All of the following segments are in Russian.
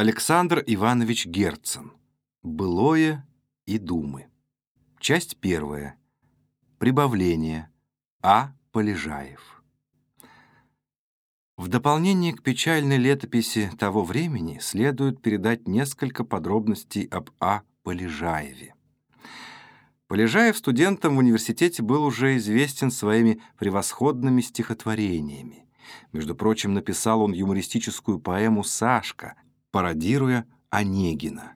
Александр Иванович Герцен. Былое и думы. Часть первая. Прибавление. А. Полежаев. В дополнение к печальной летописи того времени следует передать несколько подробностей об А. Полежаеве. Полежаев студентом в университете был уже известен своими превосходными стихотворениями. Между прочим, написал он юмористическую поэму «Сашка», пародируя Онегина.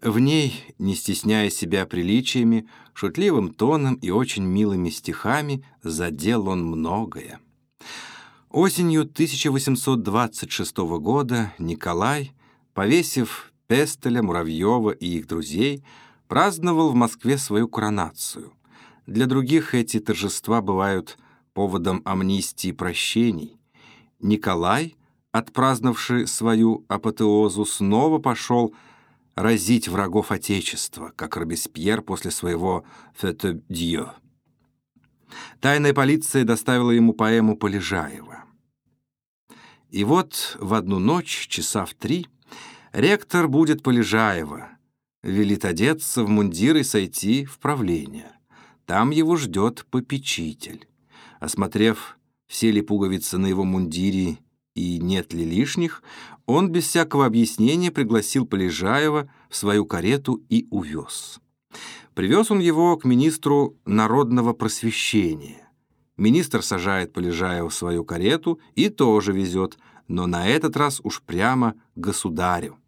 В ней, не стесняя себя приличиями, шутливым тоном и очень милыми стихами, задел он многое. Осенью 1826 года Николай, повесив Пестеля, Муравьева и их друзей, праздновал в Москве свою коронацию. Для других эти торжества бывают поводом амнистии и прощений. Николай, отпраздновавший свою апотеозу, снова пошел разить врагов Отечества, как Робеспьер после своего «Фете Дьё». Тайная полиция доставила ему поэму Полежаева. И вот в одну ночь, часа в три, ректор будет Полежаева, велит одеться в мундир и сойти в правление. Там его ждет попечитель. Осмотрев, все ли пуговицы на его мундире и нет ли лишних, он без всякого объяснения пригласил Полежаева в свою карету и увез. Привез он его к министру народного просвещения. Министр сажает Полежаева в свою карету и тоже везет, но на этот раз уж прямо государю.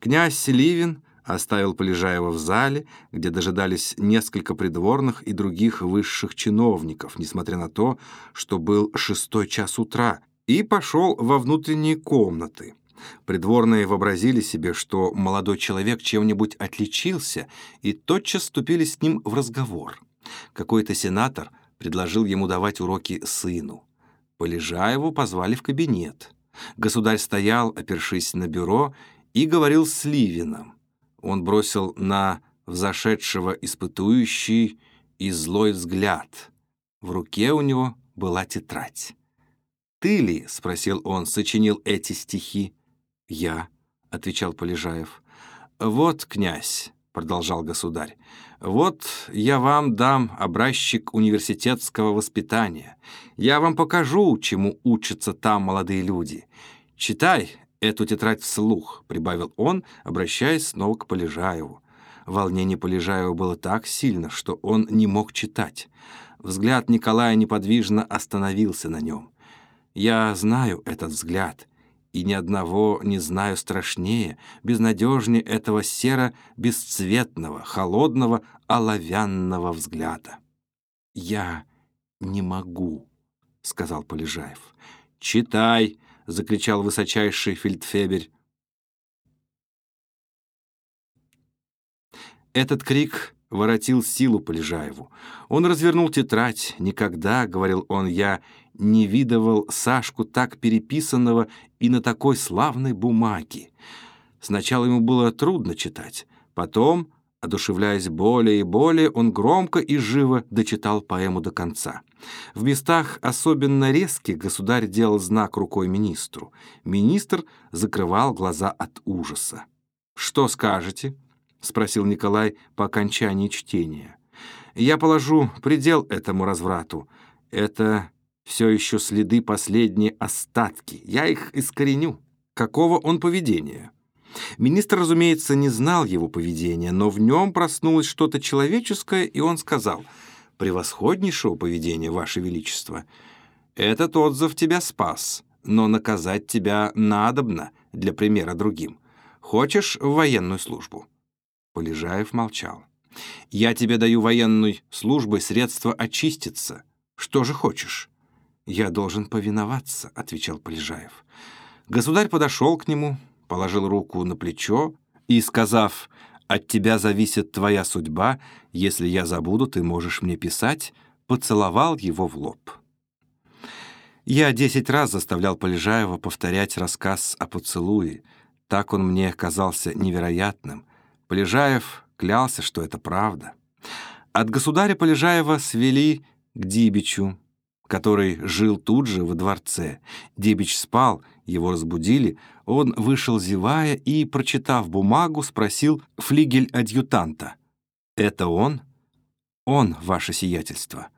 Князь Селивин оставил Полежаева в зале, где дожидались несколько придворных и других высших чиновников, несмотря на то, что был шестой час утра, и пошел во внутренние комнаты. Придворные вообразили себе, что молодой человек чем-нибудь отличился, и тотчас вступили с ним в разговор. Какой-то сенатор предложил ему давать уроки сыну. Полежаеву позвали в кабинет. Государь стоял, опершись на бюро, и говорил с Ливином. Он бросил на взошедшего испытующий и злой взгляд. В руке у него была тетрадь. «Ты ли, — спросил он, — сочинил эти стихи?» «Я», — отвечал Полежаев. «Вот, князь», — продолжал государь, — «вот я вам дам образчик университетского воспитания. Я вам покажу, чему учатся там молодые люди. Читай эту тетрадь вслух», — прибавил он, обращаясь снова к Полежаеву. Волнение Полежаева было так сильно, что он не мог читать. Взгляд Николая неподвижно остановился на нем. «Я знаю этот взгляд», и ни одного не знаю страшнее, безнадежнее этого серо-бесцветного, холодного, оловянного взгляда. «Я не могу», — сказал Полежаев. «Читай», — закричал высочайший фельдфебель. Этот крик воротил силу Полежаеву. Он развернул тетрадь. «Никогда, — говорил он, — я не видывал Сашку так переписанного и на такой славной бумаге. Сначала ему было трудно читать, потом, одушевляясь более и более, он громко и живо дочитал поэму до конца. В местах особенно резких государь делал знак рукой министру. Министр закрывал глаза от ужаса. «Что скажете?» — спросил Николай по окончании чтения. «Я положу предел этому разврату. Это все еще следы последние остатки. Я их искореню. Какого он поведения? Министр, разумеется, не знал его поведения, но в нем проснулось что-то человеческое, и он сказал, «Превосходнейшего поведения, Ваше Величество. Этот отзыв тебя спас, но наказать тебя надобно для примера другим. Хочешь в военную службу?» Полежаев молчал. «Я тебе даю военной службой средства очиститься. Что же хочешь?» «Я должен повиноваться», — отвечал Полежаев. Государь подошел к нему, положил руку на плечо и, сказав «От тебя зависит твоя судьба, если я забуду, ты можешь мне писать», поцеловал его в лоб. Я десять раз заставлял Полежаева повторять рассказ о поцелуе. Так он мне казался невероятным. Полежаев клялся, что это правда. От государя Полежаева свели к Дибичу, который жил тут же во дворце. Дебич спал, его разбудили, он вышел зевая и, прочитав бумагу, спросил флигель-адъютанта. «Это он?» «Он, ваше сиятельство».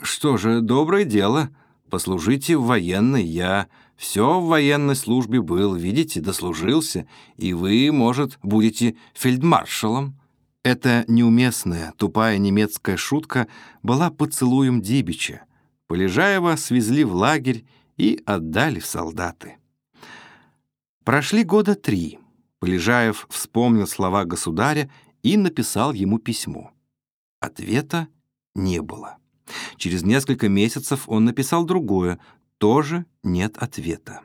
«Что же, доброе дело. Послужите в военной. Я все в военной службе был, видите, дослужился, и вы, может, будете фельдмаршалом». Эта неуместная, тупая немецкая шутка была поцелуем Дибича. Полежаева свезли в лагерь и отдали в солдаты. Прошли года три. Полежаев вспомнил слова государя и написал ему письмо. Ответа не было. Через несколько месяцев он написал другое, тоже нет ответа.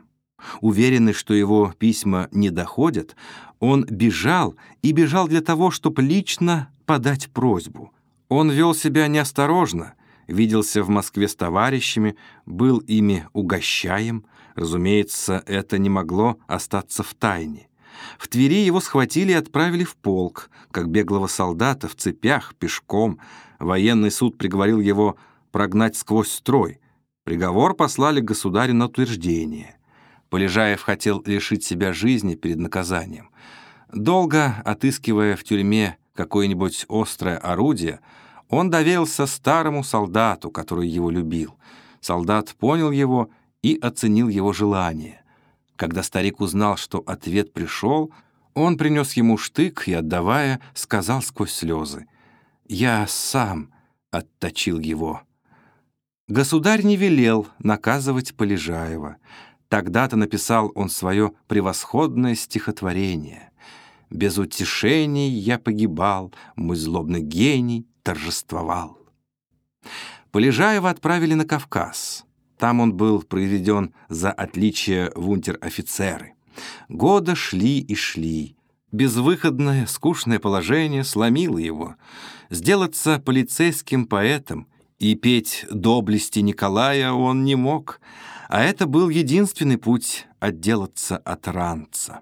Уверенный, что его письма не доходят, он бежал и бежал для того, чтобы лично подать просьбу. Он вел себя неосторожно, виделся в Москве с товарищами, был ими угощаем. Разумеется, это не могло остаться в тайне. В Твери его схватили и отправили в полк, как беглого солдата, в цепях, пешком. Военный суд приговорил его прогнать сквозь строй. Приговор послали государю на утверждение. Полежаев хотел лишить себя жизни перед наказанием. Долго отыскивая в тюрьме какое-нибудь острое орудие, он доверился старому солдату, который его любил. Солдат понял его и оценил его желание. Когда старик узнал, что ответ пришел, он принес ему штык и, отдавая, сказал сквозь слезы, «Я сам отточил его». Государь не велел наказывать Полежаева. Тогда-то написал он свое превосходное стихотворение. «Без утешений я погибал, мой злобный гений торжествовал». Полежаева отправили на Кавказ. Там он был произведен за отличие в унтер-офицеры. Года шли и шли. Безвыходное, скучное положение сломило его. Сделаться полицейским поэтом и петь доблести Николая он не мог, а это был единственный путь отделаться от ранца.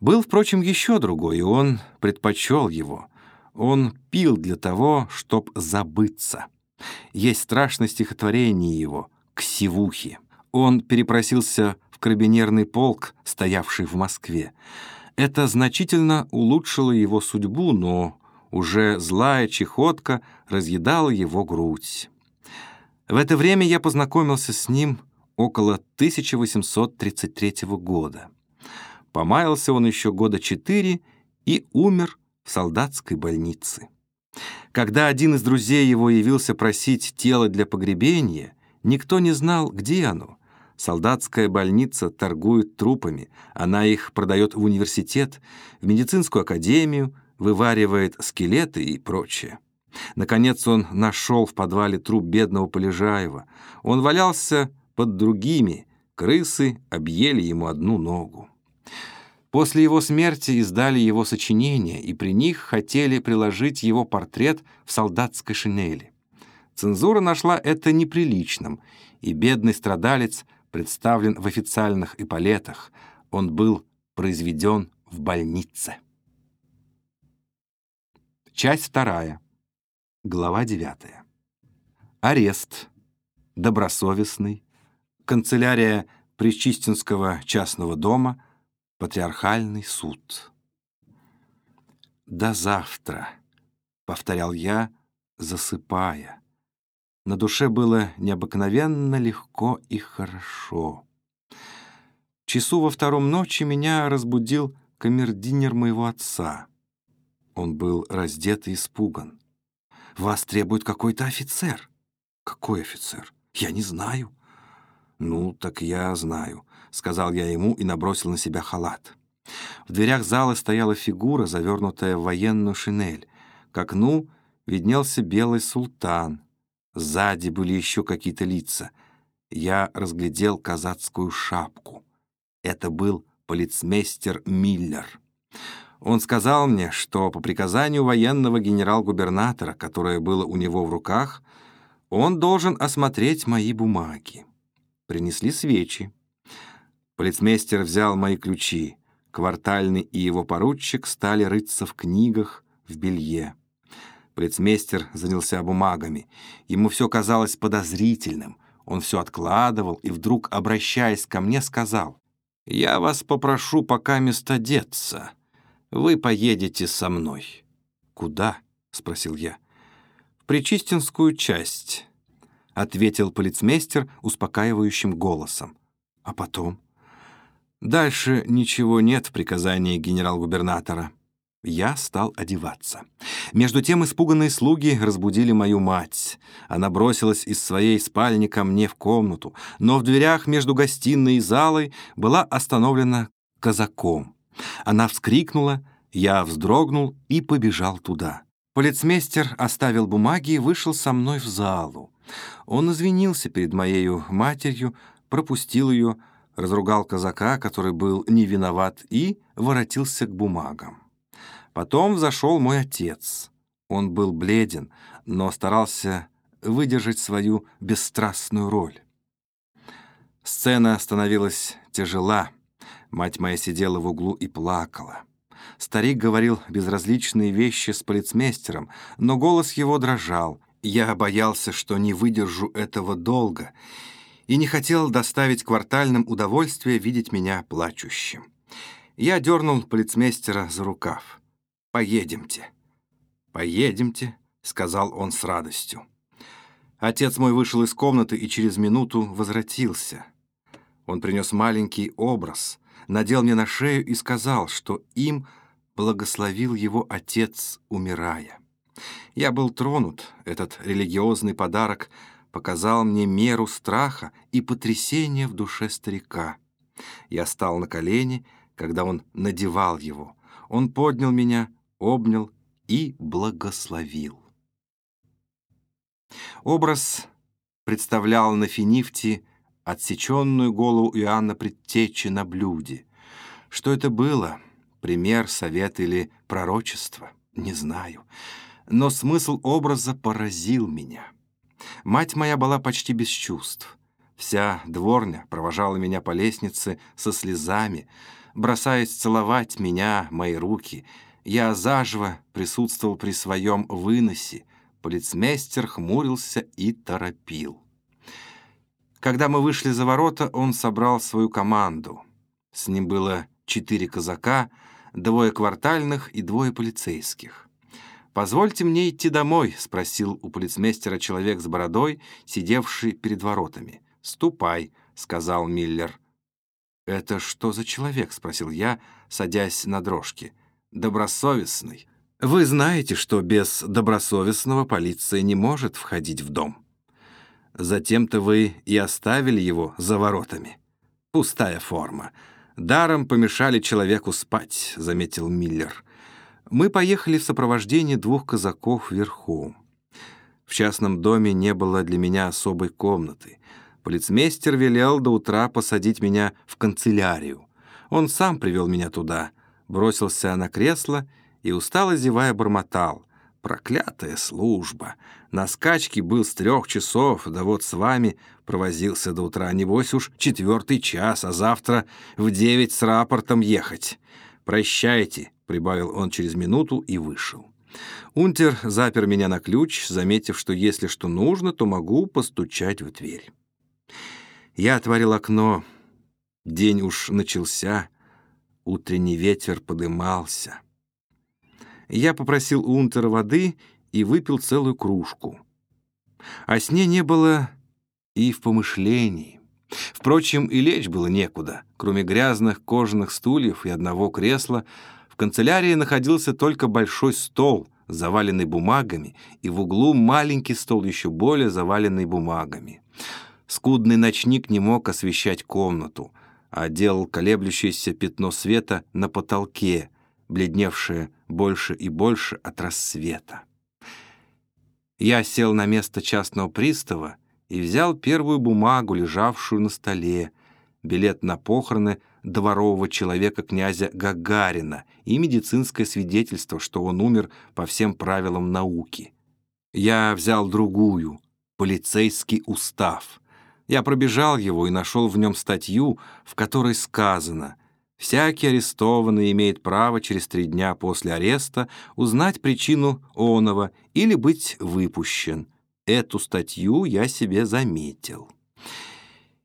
Был, впрочем, еще другой, и он предпочел его. Он пил для того, чтоб забыться. Есть страшное стихотворение его «К сивухе». Он перепросился в карабинерный полк, стоявший в Москве. Это значительно улучшило его судьбу, но уже злая чехотка разъедала его грудь. В это время я познакомился с ним около 1833 года. Помаялся он еще года четыре и умер в солдатской больнице. Когда один из друзей его явился просить тело для погребения, никто не знал, где оно. Солдатская больница торгует трупами, она их продает в университет, в медицинскую академию, вываривает скелеты и прочее. Наконец он нашел в подвале труп бедного Полежаева. Он валялся под другими, крысы объели ему одну ногу. После его смерти издали его сочинения, и при них хотели приложить его портрет в солдатской шинели. Цензура нашла это неприличным, и бедный страдалец представлен в официальных эполетах. Он был произведен в больнице. Часть вторая. Глава девятая. Арест. Добросовестный. Канцелярия Причистинского частного дома. Патриархальный суд. «До завтра», — повторял я, засыпая. На душе было необыкновенно легко и хорошо. Часу во втором ночи меня разбудил камердинер моего отца — он был раздет и испуган. «Вас требует какой-то офицер». «Какой офицер? Я не знаю». «Ну, так я знаю», — сказал я ему и набросил на себя халат. В дверях зала стояла фигура, завернутая в военную шинель. К окну виднелся белый султан. Сзади были еще какие-то лица. Я разглядел казацкую шапку. Это был полицмейстер Миллер. Он сказал мне, что по приказанию военного генерал-губернатора, которое было у него в руках, он должен осмотреть мои бумаги. Принесли свечи. Полицмейстер взял мои ключи. Квартальный и его поручик стали рыться в книгах, в белье. Полицмейстер занялся бумагами. Ему все казалось подозрительным. Он все откладывал и вдруг, обращаясь ко мне, сказал, «Я вас попрошу пока место деться. Вы поедете со мной». «Куда?» — спросил я. «В Причистинскую часть», — ответил полицмейстер успокаивающим голосом. «А потом?» «Дальше ничего нет в приказании генерал-губернатора». Я стал одеваться. Между тем испуганные слуги разбудили мою мать. Она бросилась из своей спальни ко мне в комнату, но в дверях между гостиной и залой была остановлена казаком. Она вскрикнула, я вздрогнул и побежал туда. Полицмейстер оставил бумаги и вышел со мной в залу. Он извинился перед моею матерью, пропустил ее, разругал казака, который был не виноват, и воротился к бумагам. Потом зашел мой отец. Он был бледен, но старался выдержать свою бесстрастную роль. Сцена становилась тяжела. Мать моя сидела в углу и плакала. Старик говорил безразличные вещи с полицмейстером, но голос его дрожал. Я боялся, что не выдержу этого долго, и не хотел доставить квартальным удовольствие видеть меня плачущим. Я дернул полицмейстера за рукав. «Поедемте». «Поедемте», — сказал он с радостью. Отец мой вышел из комнаты и через минуту возвратился. Он принес маленький образ, надел мне на шею и сказал, что им благословил его отец, умирая. Я был тронут, этот религиозный подарок показал мне меру страха и потрясения в душе старика. Я стал на колени, когда он надевал его. Он поднял меня, обнял и благословил. Образ представлял на финифте отсеченную голову Иоанна Предтечи на блюде. Что это было? Пример, совет или пророчество? Не знаю. Но смысл образа поразил меня. Мать моя была почти без чувств. Вся дворня провожала меня по лестнице со слезами, бросаясь целовать меня, мои руки — я заживо присутствовал при своем выносе. Полицмейстер хмурился и торопил. Когда мы вышли за ворота, он собрал свою команду. С ним было четыре казака, двое квартальных и двое полицейских. «Позвольте мне идти домой», — спросил у полицмейстера человек с бородой, сидевший перед воротами. «Ступай», — сказал Миллер. «Это что за человек?» — спросил я, садясь на дрожки добросовестный. Вы знаете, что без добросовестного полиция не может входить в дом. Затем-то вы и оставили его за воротами. Пустая форма. Даром помешали человеку спать, заметил Миллер. Мы поехали в сопровождении двух казаков верхом. В частном доме не было для меня особой комнаты. Полицмейстер велел до утра посадить меня в канцелярию. Он сам привел меня туда — бросился на кресло и, устало зевая, бормотал. «Проклятая служба! На скачке был с трех часов, да вот с вами провозился до утра. Небось уж четвертый час, а завтра в девять с рапортом ехать. Прощайте!» — прибавил он через минуту и вышел. Унтер запер меня на ключ, заметив, что если что нужно, то могу постучать в дверь. Я отворил окно. День уж начался — Утренний ветер подымался. Я попросил у Унтера воды и выпил целую кружку. О сне не было и в помышлении. Впрочем, и лечь было некуда. Кроме грязных кожаных стульев и одного кресла, в канцелярии находился только большой стол, заваленный бумагами, и в углу маленький стол, еще более заваленный бумагами. Скудный ночник не мог освещать комнату — а делал колеблющееся пятно света на потолке, бледневшее больше и больше от рассвета. Я сел на место частного пристава и взял первую бумагу, лежавшую на столе, билет на похороны дворового человека князя Гагарина и медицинское свидетельство, что он умер по всем правилам науки. Я взял другую, полицейский устав — я пробежал его и нашел в нем статью, в которой сказано «Всякий арестованный имеет право через три дня после ареста узнать причину оного или быть выпущен». Эту статью я себе заметил.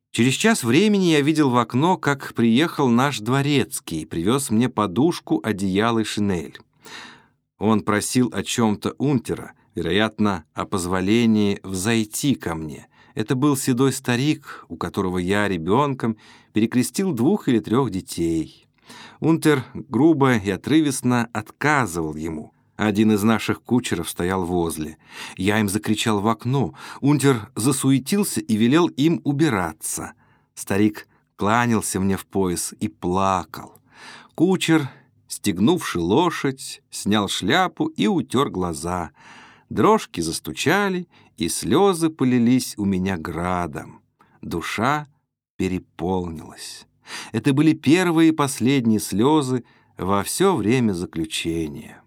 Через час времени я видел в окно, как приехал наш дворецкий привез мне подушку, одеяло и шинель. Он просил о чем-то унтера, вероятно, о позволении взойти ко мне. Это был седой старик, у которого я ребенком перекрестил двух или трех детей. Унтер грубо и отрывисто отказывал ему. Один из наших кучеров стоял возле. Я им закричал в окно. Унтер засуетился и велел им убираться. Старик кланялся мне в пояс и плакал. Кучер, стегнувший лошадь, снял шляпу и утер глаза. Дрожки застучали, и слезы полились у меня градом. Душа переполнилась. Это были первые и последние слезы во все время заключения.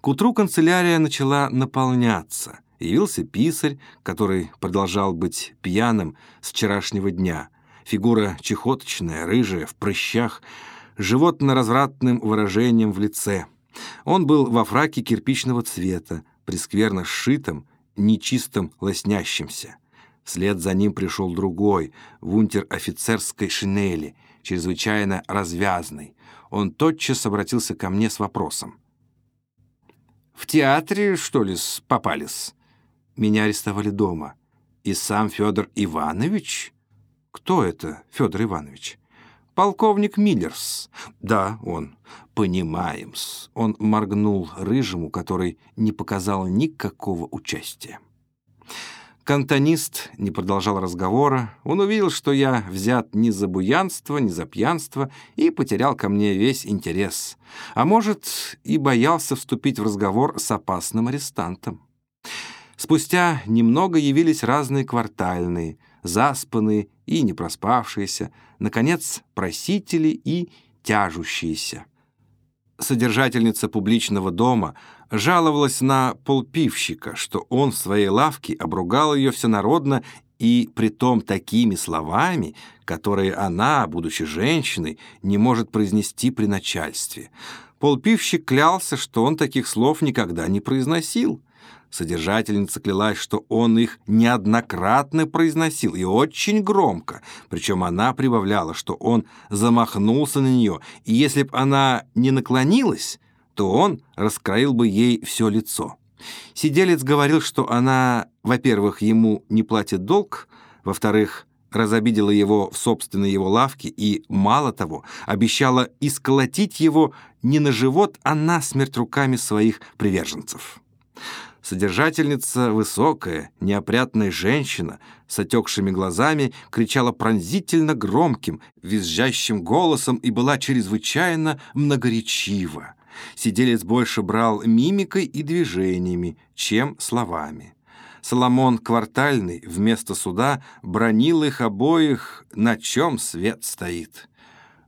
К утру канцелярия начала наполняться. Явился писарь, который продолжал быть пьяным с вчерашнего дня. Фигура чехоточная, рыжая, в прыщах, животно-развратным выражением в лице. Он был во фраке кирпичного цвета, прескверно сшитом, нечистым лоснящимся. Вслед за ним пришел другой, в унтер-офицерской шинели, чрезвычайно развязный. Он тотчас обратился ко мне с вопросом. В театре, что ли, попались? Меня арестовали дома. И сам Федор Иванович? Кто это, Федор Иванович? Полковник Миллерс. Да, он. Понимаем-с. Он моргнул рыжему, который не показал никакого участия. Кантонист не продолжал разговора. Он увидел, что я взят ни за буянство, ни за пьянство, и потерял ко мне весь интерес. А может, и боялся вступить в разговор с опасным арестантом. Спустя немного явились разные квартальные, заспанные и не проспавшиеся, наконец, просители и тяжущиеся. Содержательница публичного дома жаловалась на полпивщика, что он в своей лавке обругал ее всенародно и притом такими словами, которые она, будучи женщиной, не может произнести при начальстве. Полпивщик клялся, что он таких слов никогда не произносил. Содержательница клялась, что он их неоднократно произносил и очень громко, причем она прибавляла, что он замахнулся на нее, и если б она не наклонилась, то он раскроил бы ей все лицо. Сиделец говорил, что она, во-первых, ему не платит долг, во-вторых, разобидела его в собственной его лавке и, мало того, обещала исколотить его не на живот, а на смерть руками своих приверженцев. Содержательница, высокая, неопрятная женщина с отекшими глазами, кричала пронзительно громким, визжащим голосом и была чрезвычайно многоречива. Сиделец больше брал мимикой и движениями, чем словами. Соломон Квартальный вместо суда бронил их обоих, на чем свет стоит.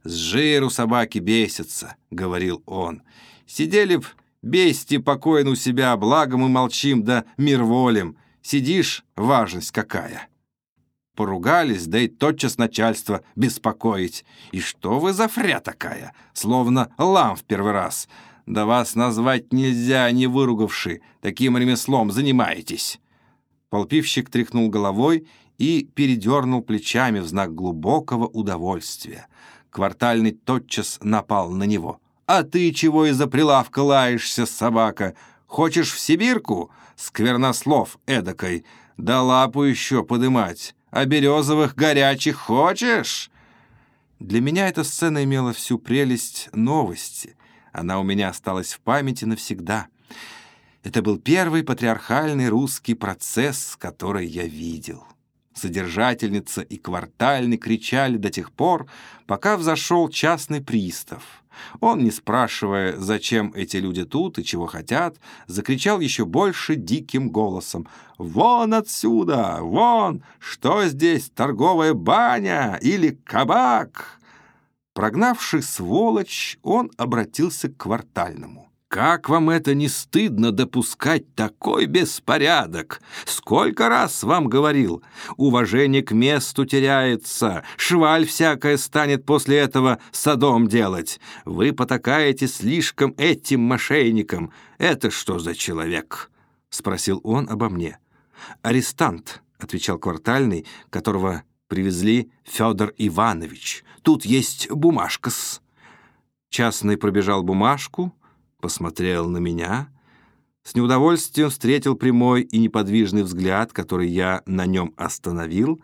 «С жиру собаки бесятся», — говорил он. «Сидели б Бейсти покойно у себя, благо мы молчим да мир волим. Сидишь, важность какая. Поругались, да и тотчас начальство беспокоить. И что вы за фря такая? Словно лам в первый раз. Да вас назвать нельзя, не выругавши. Таким ремеслом занимаетесь. Полпивщик тряхнул головой и передернул плечами в знак глубокого удовольствия. Квартальный тотчас напал на него — «А ты чего из-за прилавка лаешься, собака? Хочешь в Сибирку? Сквернослов эдакой. Да лапу еще подымать. А березовых горячих хочешь?» Для меня эта сцена имела всю прелесть новости. Она у меня осталась в памяти навсегда. Это был первый патриархальный русский процесс, который я видел. Содержательница и квартальный кричали до тех пор, пока взошел частный пристав — он, не спрашивая, зачем эти люди тут и чего хотят, закричал еще больше диким голосом. «Вон отсюда! Вон! Что здесь, торговая баня или кабак?» Прогнавший сволочь, он обратился к квартальному. Как вам это не стыдно допускать такой беспорядок? Сколько раз вам говорил, уважение к месту теряется, шваль всякая станет после этого садом делать. Вы потакаете слишком этим мошенникам. Это что за человек?» — спросил он обо мне. «Арестант», — отвечал квартальный, которого привезли Федор Иванович. «Тут есть бумажка-с». Частный пробежал бумажку, посмотрел на меня, с неудовольствием встретил прямой и неподвижный взгляд, который я на нем остановил,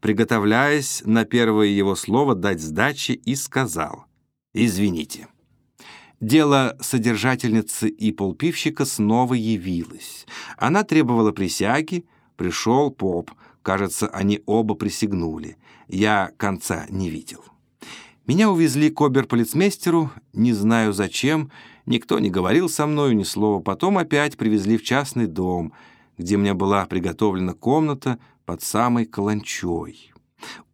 приготовляясь на первое его слово дать сдачи, и сказал «Извините». Дело содержательницы и полпивщика снова явилось. Она требовала присяги, пришел поп. Кажется, они оба присягнули. Я конца не видел. Меня увезли к обер-полицмейстеру, не знаю зачем, никто не говорил со мною ни слова. Потом опять привезли в частный дом, где мне была приготовлена комната под самой каланчой.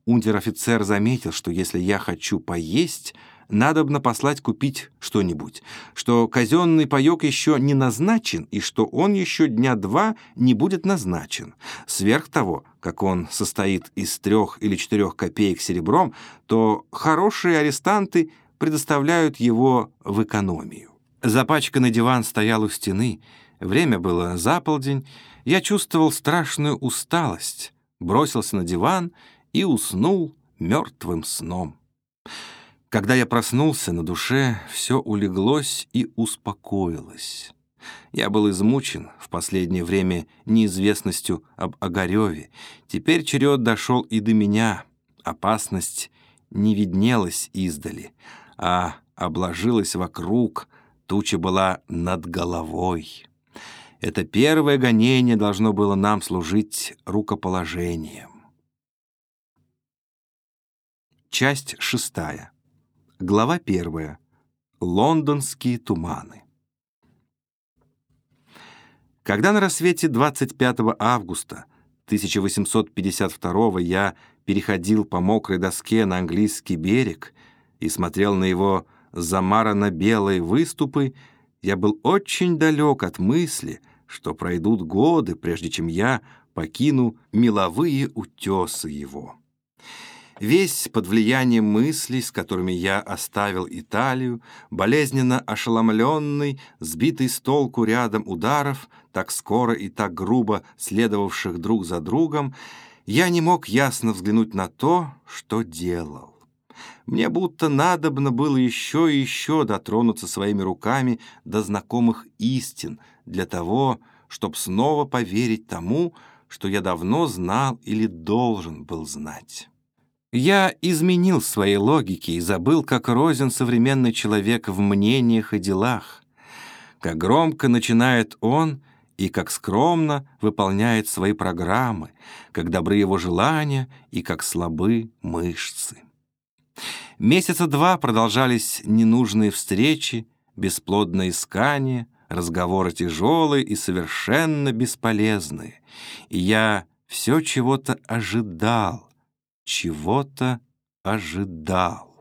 Унтер-офицер заметил, что если я хочу поесть — надобно послать купить что-нибудь, что казенный паёк еще не назначен и что он еще дня два не будет назначен. Сверх того, как он состоит из трех или четырех копеек серебром, то хорошие арестанты предоставляют его в экономию. Запачканный диван стоял у стены, время было за полдень, я чувствовал страшную усталость, бросился на диван и уснул мертвым сном. Когда я проснулся, на душе все улеглось и успокоилось. Я был измучен в последнее время неизвестностью об Огареве. Теперь черед дошел и до меня. Опасность не виднелась издали, а обложилась вокруг, туча была над головой. Это первое гонение должно было нам служить рукоположением. Часть шестая. Глава первая. Лондонские туманы. Когда на рассвете 25 августа 1852 я переходил по мокрой доске на английский берег и смотрел на его замарано-белые выступы, я был очень далек от мысли, что пройдут годы, прежде чем я покину меловые утесы его. Весь под влиянием мыслей, с которыми я оставил Италию, болезненно ошеломленный, сбитый с толку рядом ударов, так скоро и так грубо следовавших друг за другом, я не мог ясно взглянуть на то, что делал. Мне будто надобно было еще и еще дотронуться своими руками до знакомых истин для того, чтобы снова поверить тому, что я давно знал или должен был знать. Я изменил свои логики и забыл, как розен современный человек в мнениях и делах, как громко начинает он и как скромно выполняет свои программы, как добры его желания и как слабы мышцы. Месяца два продолжались ненужные встречи, бесплодное искание, разговоры тяжелые и совершенно бесполезные, и я все чего-то ожидал, чего-то ожидал.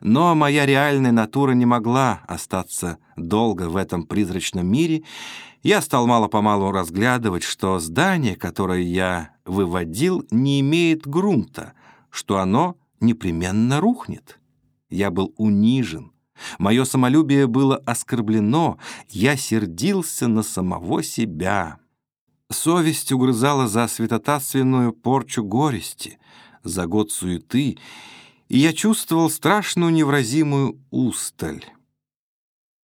Но моя реальная натура не могла остаться долго в этом призрачном мире. Я стал мало-помалу разглядывать, что здание, которое я выводил, не имеет грунта, что оно непременно рухнет. Я был унижен. Мое самолюбие было оскорблено. Я сердился на самого себя. Совесть угрызала за святотатственную порчу горести, за год суеты, и я чувствовал страшную невразимую усталь.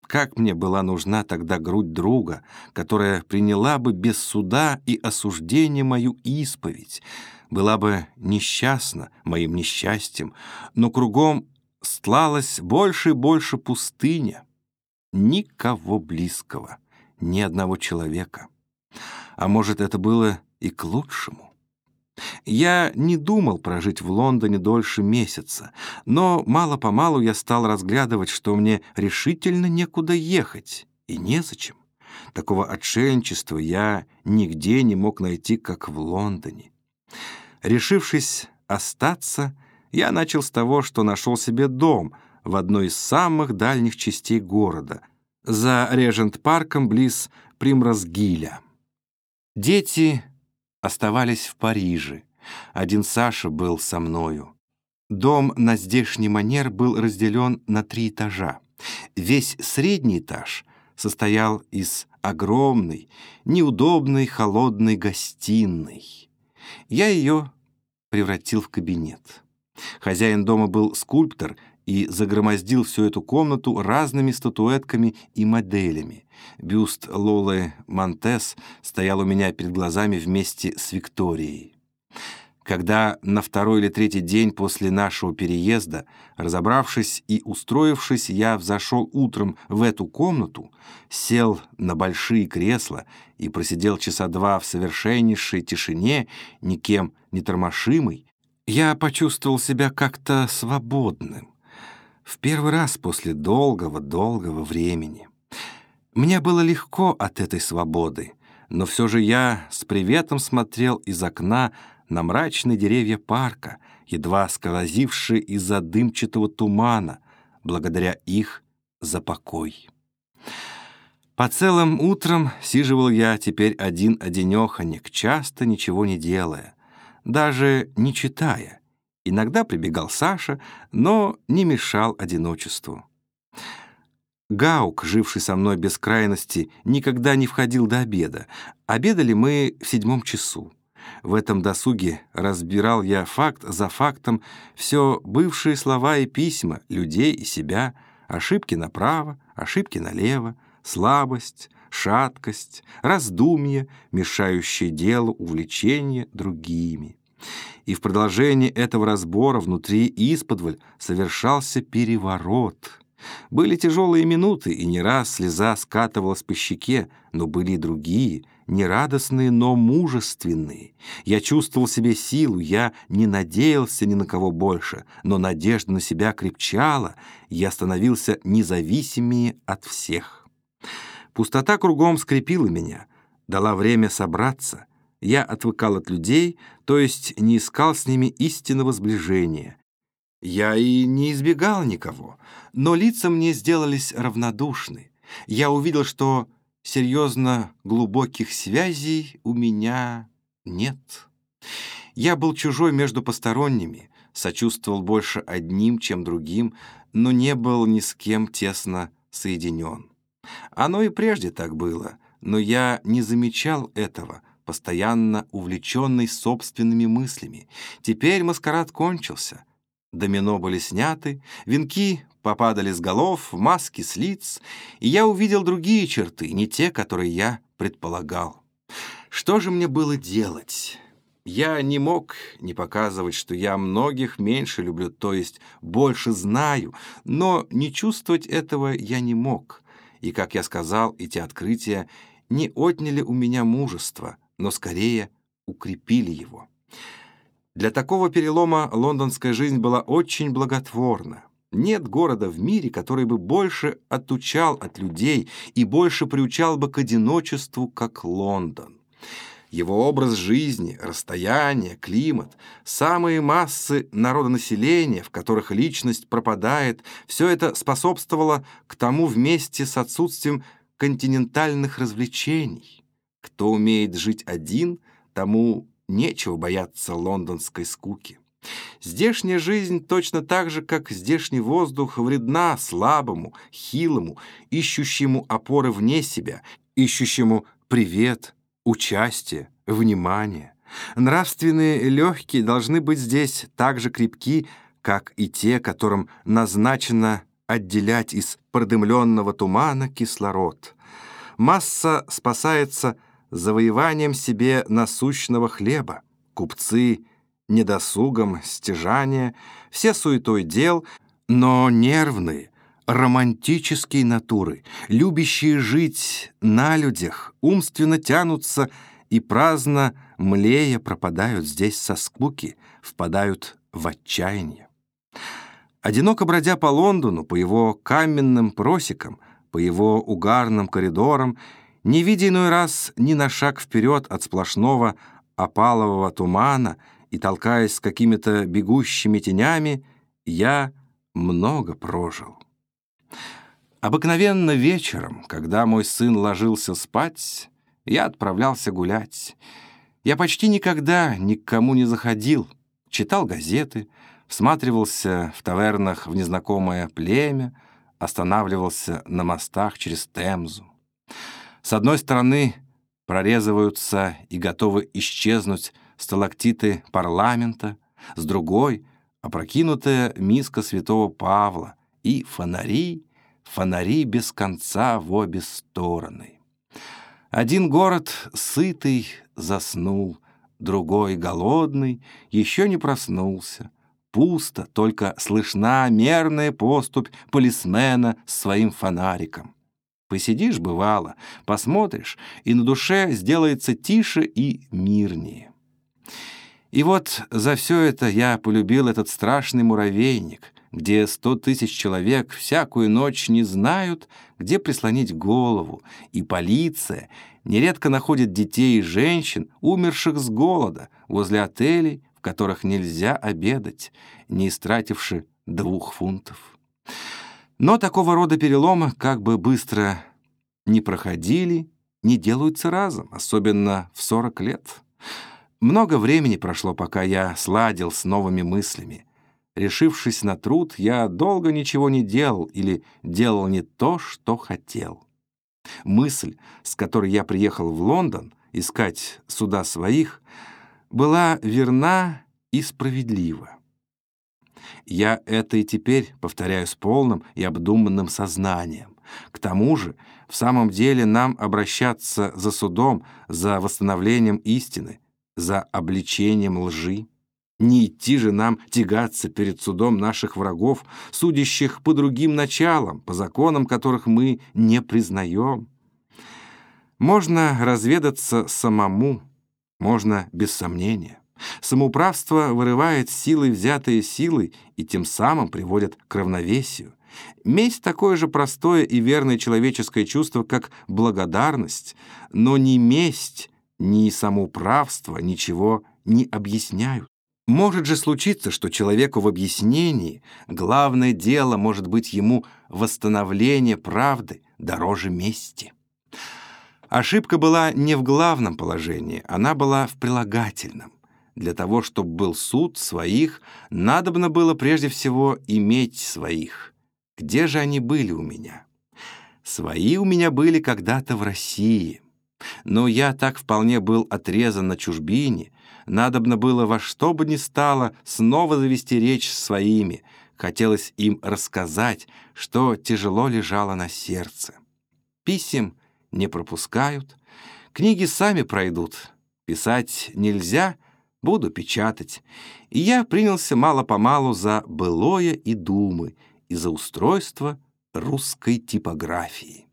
Как мне была нужна тогда грудь друга, которая приняла бы без суда и осуждения мою исповедь, была бы несчастна моим несчастьем, но кругом стлалась больше и больше пустыня. Никого близкого, ни одного человека. А может, это было и к лучшему? Я не думал прожить в Лондоне дольше месяца, но мало-помалу я стал разглядывать, что мне решительно некуда ехать, и незачем. Такого отшельничества я нигде не мог найти, как в Лондоне. Решившись остаться, я начал с того, что нашел себе дом в одной из самых дальних частей города, за Режент-парком близ Примрозгиля. Дети оставались в Париже. Один Саша был со мною. Дом на здешний манер был разделен на три этажа. Весь средний этаж состоял из огромной, неудобной холодной гостиной. я ее превратил в кабинет. Хозяин дома был скульптор и загромоздил всю эту комнату разными статуэтками и моделями. Бюст Лолы Монтес стоял у меня перед глазами вместе с Викторией. Когда на второй или третий день после нашего переезда, разобравшись и устроившись, я взошел утром в эту комнату, сел на большие кресла и просидел часа два в совершеннейшей тишине, никем не тормошимый, я почувствовал себя как-то свободным. В первый раз после долгого-долгого времени. Мне было легко от этой свободы, но все же я с приветом смотрел из окна на мрачные деревья парка, едва сквозившие из-за дымчатого тумана, благодаря их за покой. По целым утрам сиживал я теперь один-одинеханик, часто ничего не делая, даже не читая. Иногда прибегал Саша, но не мешал одиночеству. Гаук, живший со мной без крайности, никогда не входил до обеда. Обедали мы в седьмом часу. В этом досуге разбирал я факт за фактом все бывшие слова и письма людей и себя, ошибки направо, ошибки налево, слабость, шаткость, раздумье, мешающие делу увлечение другими. И в продолжении этого разбора внутри исподволь совершался переворот — были тяжелые минуты, и не раз слеза скатывалась по щеке, но были и другие, нерадостные, но мужественные. Я чувствовал себе силу, я не надеялся ни на кого больше, но надежда на себя крепчала, я становился независимее от всех. Пустота кругом скрепила меня, дала время собраться. Я отвыкал от людей, то есть не искал с ними истинного сближения. Я и не избегал никого, но лица мне сделались равнодушны. Я увидел, что серьезно глубоких связей у меня нет. Я был чужой между посторонними, сочувствовал больше одним, чем другим, но не был ни с кем тесно соединен. Оно и прежде так было, но я не замечал этого, постоянно увлеченный собственными мыслями. Теперь маскарад кончился. Домино были сняты, венки попадали с голов, маски с лиц, и я увидел другие черты, не те, которые я предполагал. Что же мне было делать? Я не мог не показывать, что я многих меньше люблю, то есть больше знаю, но не чувствовать этого я не мог. И, как я сказал, эти открытия не отняли у меня мужество, но скорее укрепили его. Для такого перелома лондонская жизнь была очень благотворна. Нет города в мире, который бы больше отучал от людей и больше приучал бы к одиночеству, как Лондон. Его образ жизни, расстояние, климат, самые массы народонаселения, в которых личность пропадает, все это способствовало к тому вместе с отсутствием континентальных развлечений. Кто умеет жить один, тому Нечего бояться лондонской скуки. Здешняя жизнь точно так же, как здешний воздух, вредна слабому, хилому, ищущему опоры вне себя, ищущему привет, участие, внимание. Нравственные легкие должны быть здесь так же крепки, как и те, которым назначено отделять из продымленного тумана кислород. Масса спасается завоеванием себе насущного хлеба, купцы недосугом стяжания, все суетой дел, но нервные, романтические натуры, любящие жить на людях, умственно тянутся и праздно, млея, пропадают здесь со скуки, впадают в отчаяние. Одиноко бродя по Лондону, по его каменным просекам, по его угарным коридорам, не видя иной раз ни на шаг вперед от сплошного опалового тумана и толкаясь с какими-то бегущими тенями, я много прожил. Обыкновенно вечером, когда мой сын ложился спать, я отправлялся гулять. Я почти никогда ни к кому не заходил, читал газеты, всматривался в тавернах в незнакомое племя, останавливался на мостах через Темзу. С одной стороны прорезываются и готовы исчезнуть — сталактиты парламента, с другой — опрокинутая миска святого Павла и фонари, фонари без конца в обе стороны. Один город, сытый, заснул, другой, голодный, еще не проснулся. Пусто, только слышна мерная поступь полисмена с своим фонариком. Посидишь, бывало, посмотришь, и на душе сделается тише и мирнее. И вот за все это я полюбил этот страшный муравейник, где сто тысяч человек всякую ночь не знают, где прислонить голову, и полиция нередко находит детей и женщин, умерших с голода, возле отелей, в которых нельзя обедать, не истративши двух фунтов. Но такого рода переломы, как бы быстро не проходили, не делаются разом, особенно в 40 лет. Много времени прошло, пока я сладил с новыми мыслями. Решившись на труд, я долго ничего не делал или делал не то, что хотел. Мысль, с которой я приехал в Лондон искать суда своих, была верна и справедлива. Я это и теперь повторяю с полным и обдуманным сознанием. К тому же, в самом деле нам обращаться за судом, за восстановлением истины, за обличением лжи. Не идти же нам тягаться перед судом наших врагов, судящих по другим началам, по законам которых мы не признаем. Можно разведаться самому, можно без сомнения. Самоуправство вырывает силой взятые силой и тем самым приводит к равновесию. Месть — такое же простое и верное человеческое чувство, как благодарность, но ни месть, ни самоуправство ничего не объясняют. Может же случиться, что человеку в объяснении главное дело может быть ему восстановление правды дороже мести. Ошибка была не в главном положении, она была в прилагательном. Для того, чтобы был суд своих, надобно было прежде всего иметь своих. Где же они были у меня? Свои у меня были когда-то в России. Но я так вполне был отрезан на чужбине, надобно было во что бы ни стало снова завести речь с своими, хотелось им рассказать, что тяжело лежало на сердце. Писем не пропускают, книги сами пройдут, писать нельзя — буду печатать. И я принялся мало-помалу за былое и думы, и за устройство русской типографии.